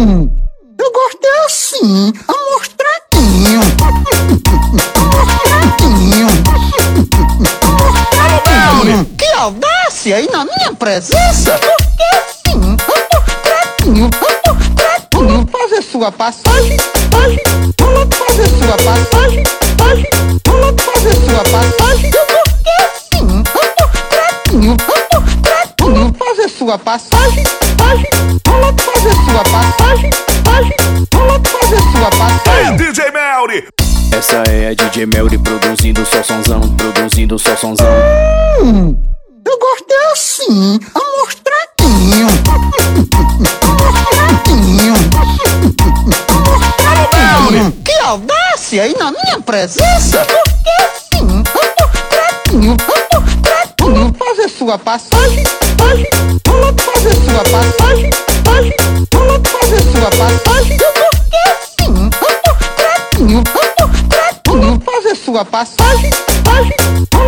Hum, eu gosto é assim, amostradinho. Amostradinho. Que audácia aí na minha presença. Porque assim, amostradinho, amostradinho. Fazer sua passagem, passagem. Vamos fazer sua passagem, passagem. Vamos fazer sua passagem. Porque assim, amostradinho, amostradinho. Fazer sua passagem, passagem. Essa é a DJ Melry produzindo só sonzão, produzindo só sonzão. Hum, eu gosto é assim, amostradinho. Amostradinho. Que audácia aí na minha presença. Porque assim, amostradinho, amostradinho. Fazer sua passagem, passagem. Vamos fazer sua passagem, passagem. Vamos fazer sua passagem. Sua passagem, passagem.